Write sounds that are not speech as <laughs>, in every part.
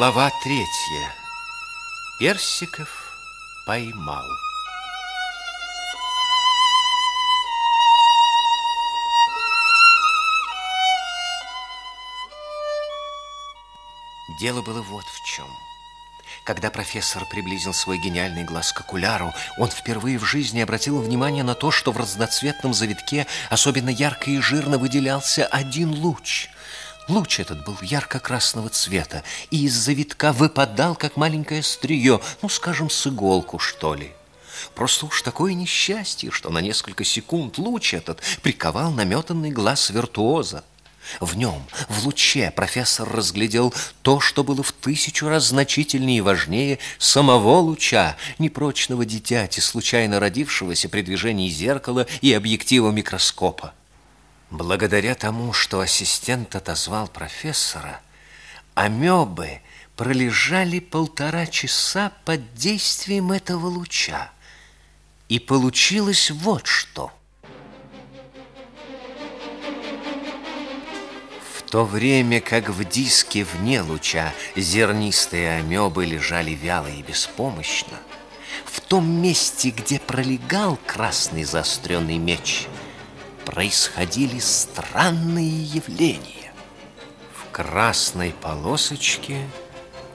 Глава третья. Персиков поймал. Дело было вот в чем. Когда профессор приблизил свой гениальный глаз к окуляру, он впервые в жизни обратил внимание на то, что в разноцветном завитке особенно ярко и жирно выделялся один луч – Луч этот был ярко-красного цвета и из завитка выпадал, как маленькое стрие, ну, скажем, с иголку, что ли. Просто уж такое несчастье, что на несколько секунд луч этот приковал наметанный глаз виртуоза. В нем, в луче, профессор разглядел то, что было в тысячу раз значительнее и важнее самого луча, непрочного дитяти, случайно родившегося при движении зеркала и объектива микроскопа. Благодаря тому, что ассистент отозвал профессора, амебы пролежали полтора часа под действием этого луча. И получилось вот что. В то время как в диске вне луча зернистые амебы лежали вяло и беспомощно, в том месте, где пролегал красный заостренный меч – происходили странные явления. В красной полосочке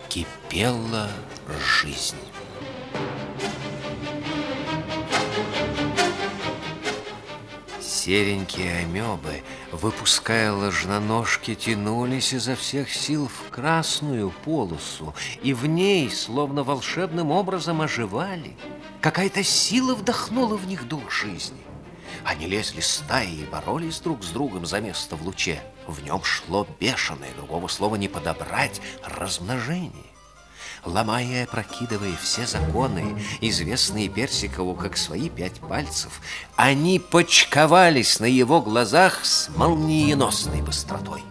кипела жизнь. Серенькие амебы, выпуская ложноножки, тянулись изо всех сил в красную полосу, и в ней, словно волшебным образом, оживали. Какая-то сила вдохнула в них дух жизни. Они лезли стаи и боролись друг с другом за место в луче. В нем шло бешеное, другого слова не подобрать, размножение. Ломая и опрокидывая все законы, известные Персикову как свои пять пальцев, они почковались на его глазах с молниеносной быстротой.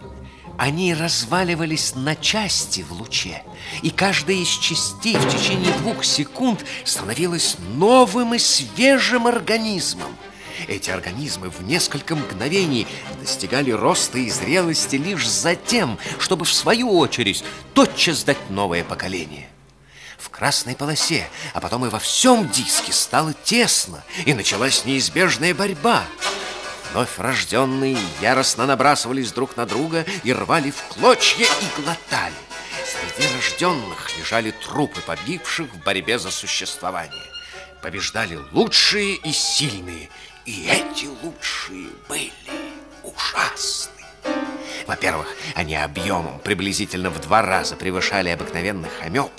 Они разваливались на части в луче, и каждая из частей в течение двух секунд становилась новым и свежим организмом – эти организмы в несколько мгновений достигали роста и зрелости лишь за тем, чтобы в свою очередь тотчас дать новое поколение. В красной полосе, а потом и во всем диске стало тесно, и началась неизбежная борьба. Вновь рожденные яростно набрасывались друг на друга и рвали в клочья и глотали. Среди рожденных лежали трупы погибших в борьбе за существование. Побеждали лучшие и сильные, и эти лучшие были ужасны. Во-первых, они объемом приблизительно в два раза превышали обыкновенных амеб,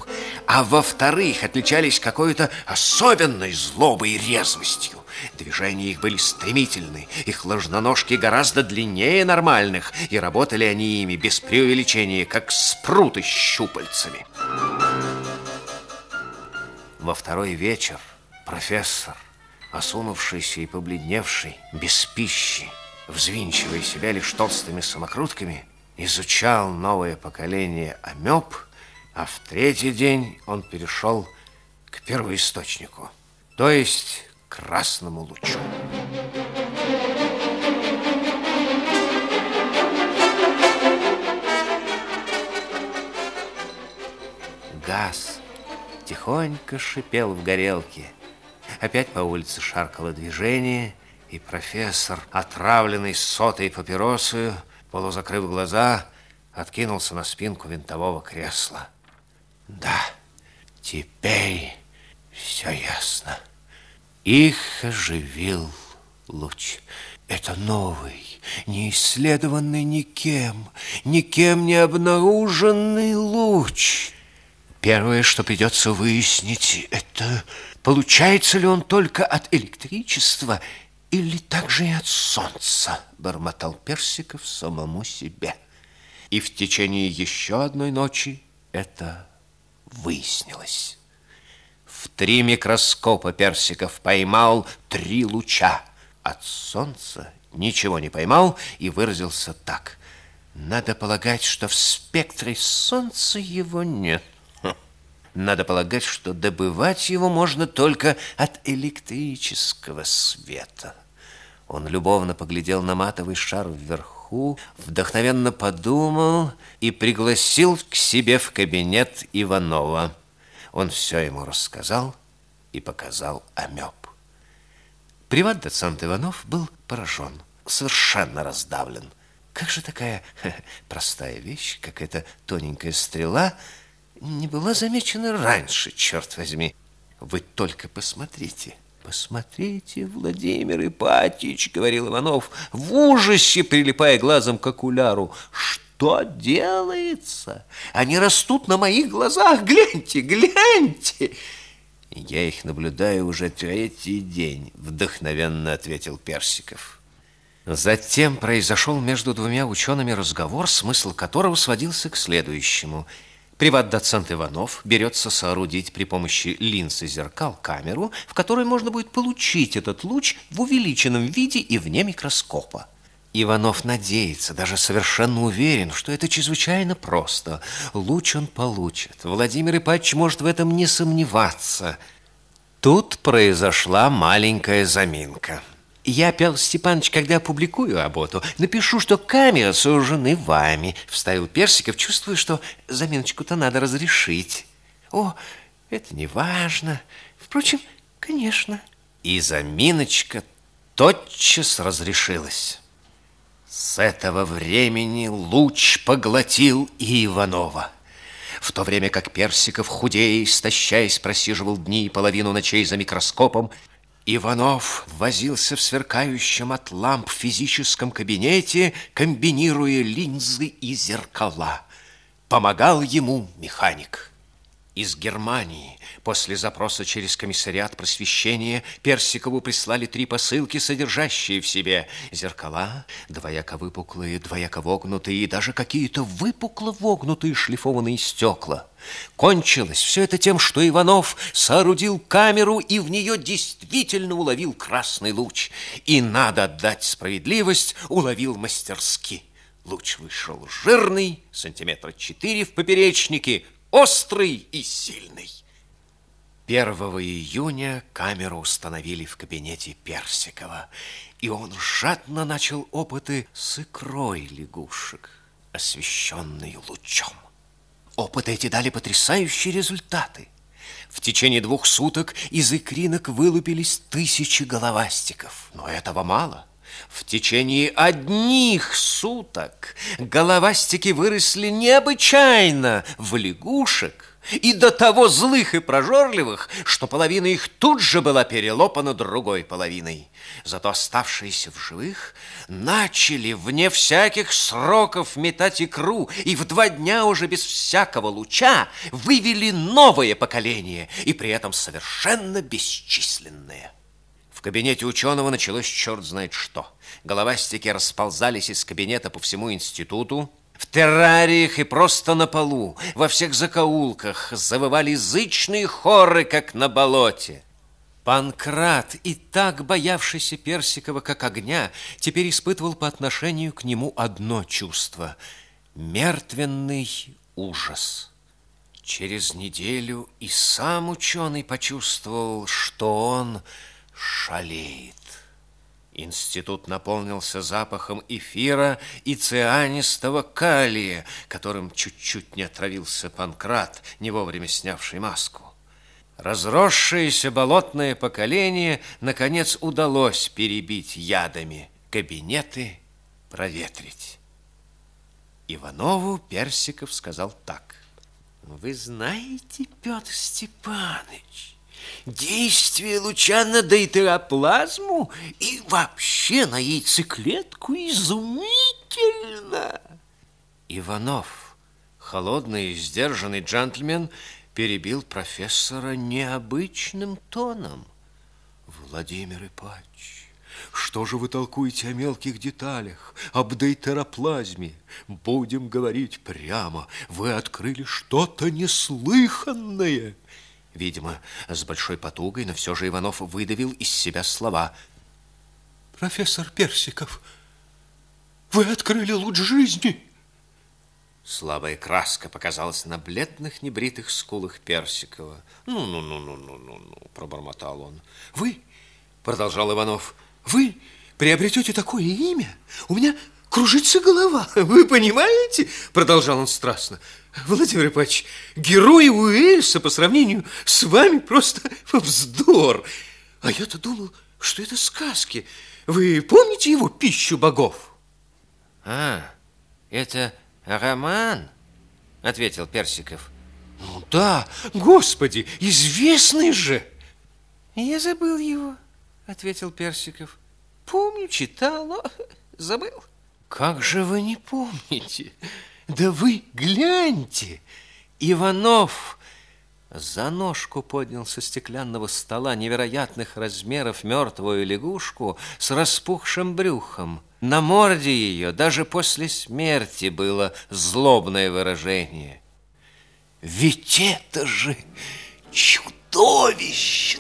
а во-вторых, отличались какой-то особенной злобой и резвостью. Движения их были стремительны, их ложноножки гораздо длиннее нормальных, и работали они ими без преувеличения, как спруты щупальцами. Во второй вечер профессор осунувшийся и побледневший, без пищи, взвинчивая себя лишь толстыми самокрутками, изучал новое поколение амеб, а в третий день он перешел к первоисточнику, то есть к красному лучу. Газ тихонько шипел в горелке, Опять по улице шаркало движение, и профессор, отравленный сотой папиросою, полузакрыв глаза, откинулся на спинку винтового кресла. Да, теперь все ясно. Их оживил луч. Это новый, неисследованный никем, никем не обнаруженный луч. Первое, что придется выяснить, это получается ли он только от электричества или также и от солнца, бормотал Персиков самому себе. И в течение еще одной ночи это выяснилось. В три микроскопа Персиков поймал три луча. От солнца ничего не поймал и выразился так. Надо полагать, что в спектре солнца его нет. Надо полагать, что добывать его можно только от электрического света. Он любовно поглядел на матовый шар вверху, вдохновенно подумал и пригласил к себе в кабинет Иванова. Он все ему рассказал и показал амеб. Приват-доцент Иванов был поражен, совершенно раздавлен. Как же такая <laughs> простая вещь, как эта тоненькая стрела, не была замечена раньше, черт возьми. Вы только посмотрите. Посмотрите, Владимир Ипатич, говорил Иванов, в ужасе прилипая глазом к окуляру. Что делается? Они растут на моих глазах. Гляньте, гляньте. Я их наблюдаю уже третий день, вдохновенно ответил Персиков. Затем произошел между двумя учеными разговор, смысл которого сводился к следующему. Приват-доцент Иванов берется соорудить при помощи линзы зеркал камеру, в которой можно будет получить этот луч в увеличенном виде и вне микроскопа. Иванов надеется, даже совершенно уверен, что это чрезвычайно просто. Луч он получит. Владимир Ипатьевич может в этом не сомневаться. Тут произошла маленькая заминка. Я, Петр Степанович, когда опубликую работу, напишу, что камеры сооружены вами. Вставил Персиков, чувствую, что заминочку-то надо разрешить. О, это не важно. Впрочем, конечно. И заминочка тотчас разрешилась. С этого времени луч поглотил и Иванова. В то время как Персиков, худея, истощаясь, просиживал дни и половину ночей за микроскопом, Иванов возился в сверкающем от ламп физическом кабинете, комбинируя линзы и зеркала. Помогал ему механик. Из Германии после запроса через комиссариат просвещения Персикову прислали три посылки, содержащие в себе зеркала, двояко выпуклые, двояко вогнутые и даже какие-то выпукло вогнутые шлифованные стекла. Кончилось все это тем, что Иванов соорудил камеру и в нее действительно уловил красный луч. И, надо отдать справедливость, уловил мастерски. Луч вышел жирный, сантиметра четыре в поперечнике, острый и сильный. 1 июня камеру установили в кабинете Персикова, и он жадно начал опыты с икрой лягушек, освещенной лучом. Опыты эти дали потрясающие результаты. В течение двух суток из икринок вылупились тысячи головастиков, но этого мало – в течение одних суток головастики выросли необычайно в лягушек и до того злых и прожорливых, что половина их тут же была перелопана другой половиной. Зато оставшиеся в живых начали вне всяких сроков метать икру и в два дня уже без всякого луча вывели новое поколение и при этом совершенно бесчисленное кабинете ученого началось черт знает что. Головастики расползались из кабинета по всему институту, в террариях и просто на полу, во всех закоулках завывали язычные хоры, как на болоте. Панкрат, и так боявшийся Персикова, как огня, теперь испытывал по отношению к нему одно чувство – мертвенный ужас. Через неделю и сам ученый почувствовал, что он – шалеет. Институт наполнился запахом эфира и цианистого калия, которым чуть-чуть не отравился Панкрат, не вовремя снявший маску. Разросшееся болотное поколение наконец удалось перебить ядами, кабинеты проветрить. Иванову Персиков сказал так. Вы знаете, Петр Степанович, действие луча на дейтероплазму и вообще на яйцеклетку изумительно. Иванов, холодный и сдержанный джентльмен, перебил профессора необычным тоном. Владимир Ипач, что же вы толкуете о мелких деталях, об дейтероплазме? Будем говорить прямо, вы открыли что-то неслыханное. Видимо, с большой потугой, но все же Иванов выдавил из себя слова. «Профессор Персиков, вы открыли луч жизни!» Слабая краска показалась на бледных, небритых скулах Персикова. «Ну-ну-ну-ну-ну-ну-ну», пробормотал он. «Вы, — продолжал Иванов, — вы приобретете такое имя? У меня кружится голова. <laughs> Вы понимаете? Продолжал он страстно. Владимир Ипатович, герои Уэльса по сравнению с вами просто вздор. А я-то думал, что это сказки. Вы помните его «Пищу богов»? А, это роман, ответил Персиков. Ну да, господи, известный же. Я забыл его, ответил Персиков. Помню, читал, но <laughs> забыл. Как же вы не помните? Да вы гляньте! Иванов за ножку поднял со стеклянного стола невероятных размеров мертвую лягушку с распухшим брюхом. На морде ее даже после смерти было злобное выражение. Ведь это же чудовищно!